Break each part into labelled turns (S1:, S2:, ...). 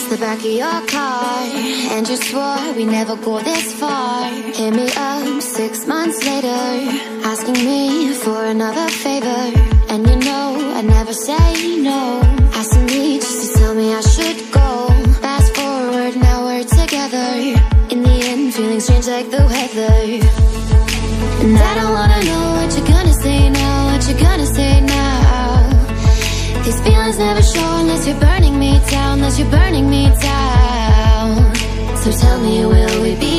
S1: face the back of your car. And you swore we never go this far. Hit me up six months later Asking me for another favor. And you know I never say no. Asking me just to tell me I should go. Fast forward, now we're together. In the end, feeling strange like the weather. And I don't wanna these feelings never show unless you're burning me down, unless you're burning me down. So tell me, will we be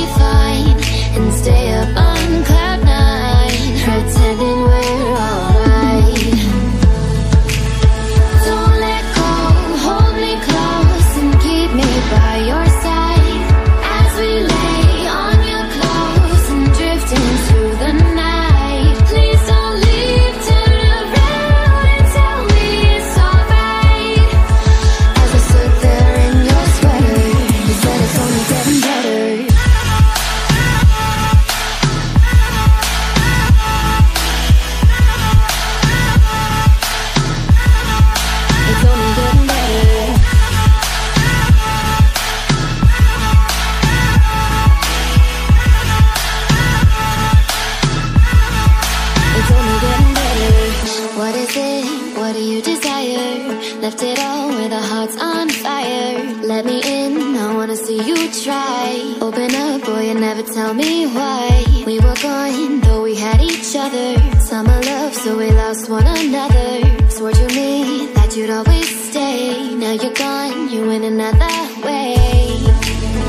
S1: desire? Left it all where the heart's on fire. Let me in, I wanna see you try. Open up, boy, and never tell me why. We were going, though we had each other. Summer love, so we lost one another. Swore to me that you'd always stay. Now you're gone, you went another way.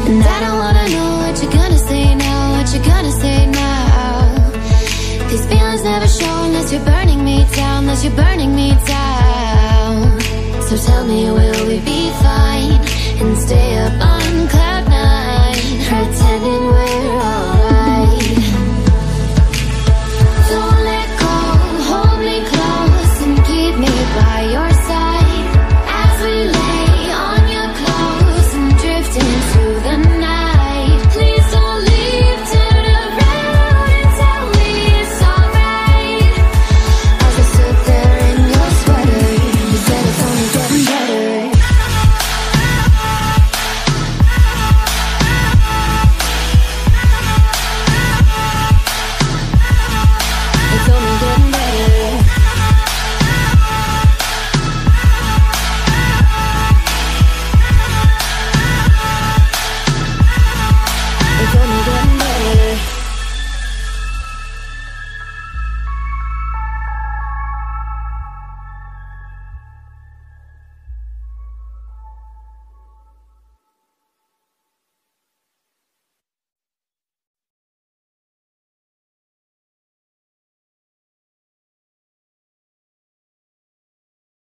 S1: And I don't wanna know what you're gonna say now, what you're gonna say now. These feelings never show unless you're burning me down, unless you're burning me down. So tell me, will we be fine